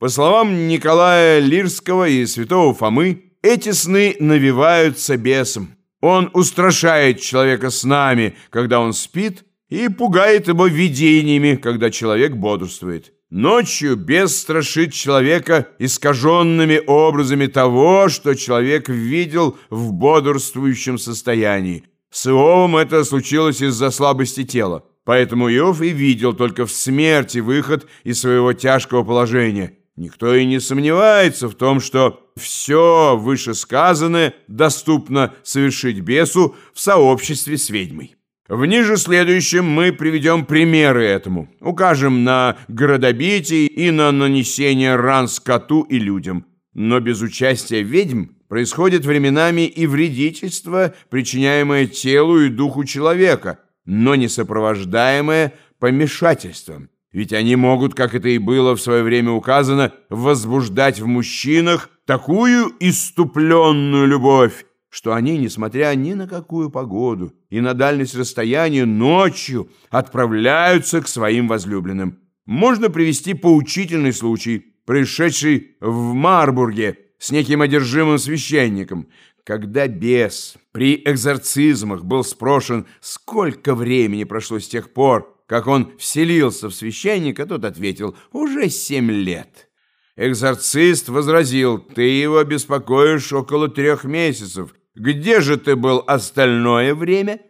По словам Николая Лирского и святого Фомы, эти сны навиваются бесом. Он устрашает человека снами, когда он спит, и пугает его видениями, когда человек бодрствует. Ночью бес страшит человека искаженными образами того, что человек видел в бодрствующем состоянии. С Иовом это случилось из-за слабости тела. Поэтому Иов и видел только в смерти выход из своего тяжкого положения. Никто и не сомневается в том, что все вышесказанное доступно совершить бесу в сообществе с ведьмой. В ниже следующем мы приведем примеры этому, укажем на градобитие и на нанесение ран скоту и людям. Но без участия ведьм происходит временами и вредительство, причиняемое телу и духу человека, но не сопровождаемое помешательством. Ведь они могут, как это и было в свое время указано, возбуждать в мужчинах такую иступленную любовь, что они, несмотря ни на какую погоду и на дальность расстояния, ночью отправляются к своим возлюбленным. Можно привести поучительный случай, происшедший в Марбурге с неким одержимым священником. Когда бес при экзорцизмах был спрошен, сколько времени прошло с тех пор, как он вселился в священника, тот ответил «уже семь лет». Экзорцист возразил «ты его беспокоишь около трех месяцев, где же ты был остальное время?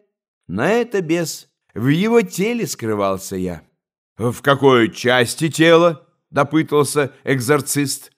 На это бес. В его теле скрывался я. В какой части тела? Допытался экзорцист.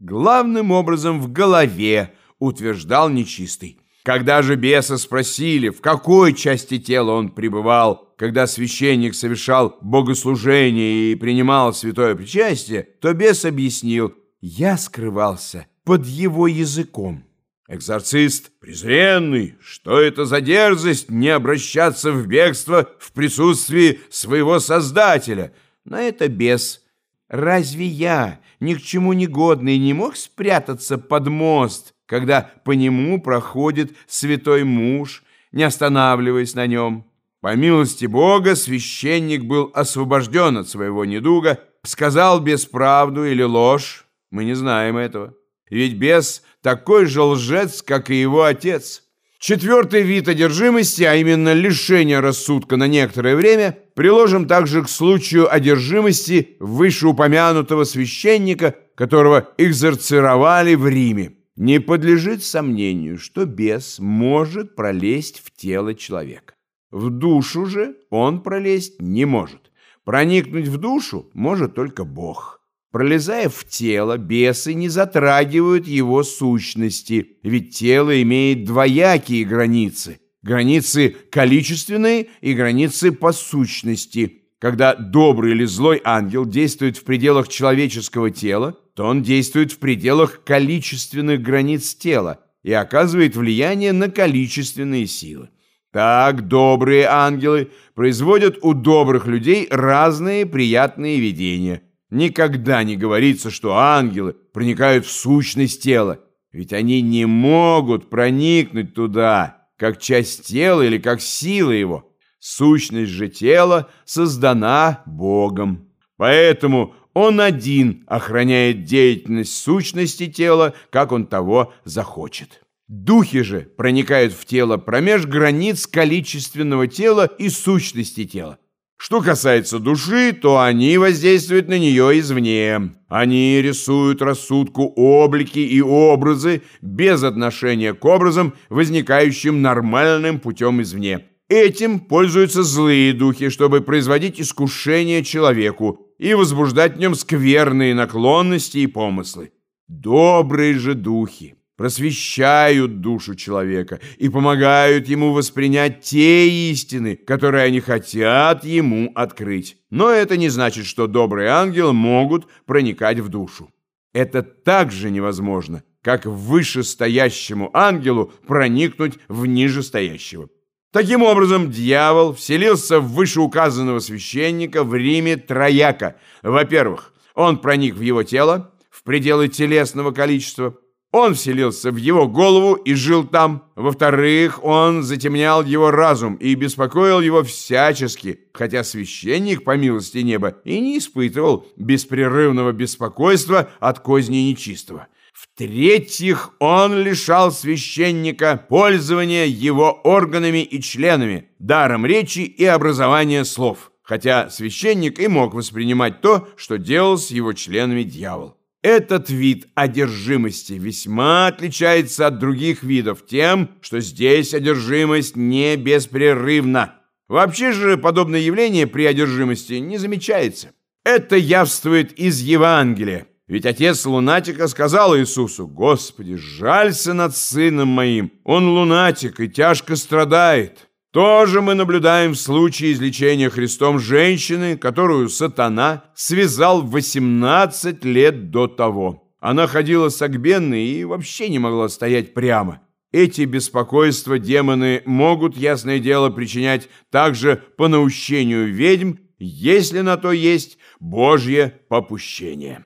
Главным образом в голове, утверждал нечистый. Когда же беса спросили, в какой части тела он пребывал, когда священник совершал богослужение и принимал святое причастие, то бес объяснил, я скрывался под его языком. Экзорцист презренный, что это за дерзость не обращаться в бегство в присутствии своего Создателя? На это бес. Разве я, ни к чему не годный, не мог спрятаться под мост, когда по нему проходит святой муж, не останавливаясь на нем? По милости Бога священник был освобожден от своего недуга, сказал бесправду или ложь, мы не знаем этого. Ведь бес такой же лжец, как и его отец. Четвертый вид одержимости, а именно лишение рассудка на некоторое время, приложим также к случаю одержимости вышеупомянутого священника, которого экзорцировали в Риме. Не подлежит сомнению, что бес может пролезть в тело человека. В душу же он пролезть не может. Проникнуть в душу может только Бог. Пролезая в тело, бесы не затрагивают его сущности, ведь тело имеет двоякие границы. Границы количественные и границы по сущности. Когда добрый или злой ангел действует в пределах человеческого тела, то он действует в пределах количественных границ тела и оказывает влияние на количественные силы. Так добрые ангелы производят у добрых людей разные приятные видения – Никогда не говорится, что ангелы проникают в сущность тела, ведь они не могут проникнуть туда, как часть тела или как сила его. Сущность же тела создана Богом. Поэтому он один охраняет деятельность сущности тела, как он того захочет. Духи же проникают в тело промеж границ количественного тела и сущности тела. Что касается души, то они воздействуют на нее извне. Они рисуют рассудку облики и образы без отношения к образам, возникающим нормальным путем извне. Этим пользуются злые духи, чтобы производить искушение человеку и возбуждать в нем скверные наклонности и помыслы. Добрые же духи просвещают душу человека и помогают ему воспринять те истины, которые они хотят ему открыть. Но это не значит, что добрые ангелы могут проникать в душу. Это также невозможно, как вышестоящему ангелу проникнуть в нижестоящего. Таким образом, дьявол вселился в вышеуказанного священника в Риме трояко. Во-первых, он проник в его тело, в пределы телесного количества – Он вселился в его голову и жил там. Во-вторых, он затемнял его разум и беспокоил его всячески, хотя священник, по милости неба, и не испытывал беспрерывного беспокойства от козни нечистого. В-третьих, он лишал священника пользования его органами и членами, даром речи и образования слов, хотя священник и мог воспринимать то, что делал с его членами дьявол. Этот вид одержимости весьма отличается от других видов тем, что здесь одержимость не беспрерывна. Вообще же подобное явление при одержимости не замечается. Это явствует из Евангелия. Ведь отец лунатика сказал Иисусу, «Господи, жалься над сыном моим, он лунатик и тяжко страдает». Тоже мы наблюдаем в случае излечения Христом женщины, которую сатана связал в 18 лет до того. Она ходила согбенной и вообще не могла стоять прямо. Эти беспокойства демоны могут, ясное дело, причинять также по наущению ведьм, если на то есть Божье попущение.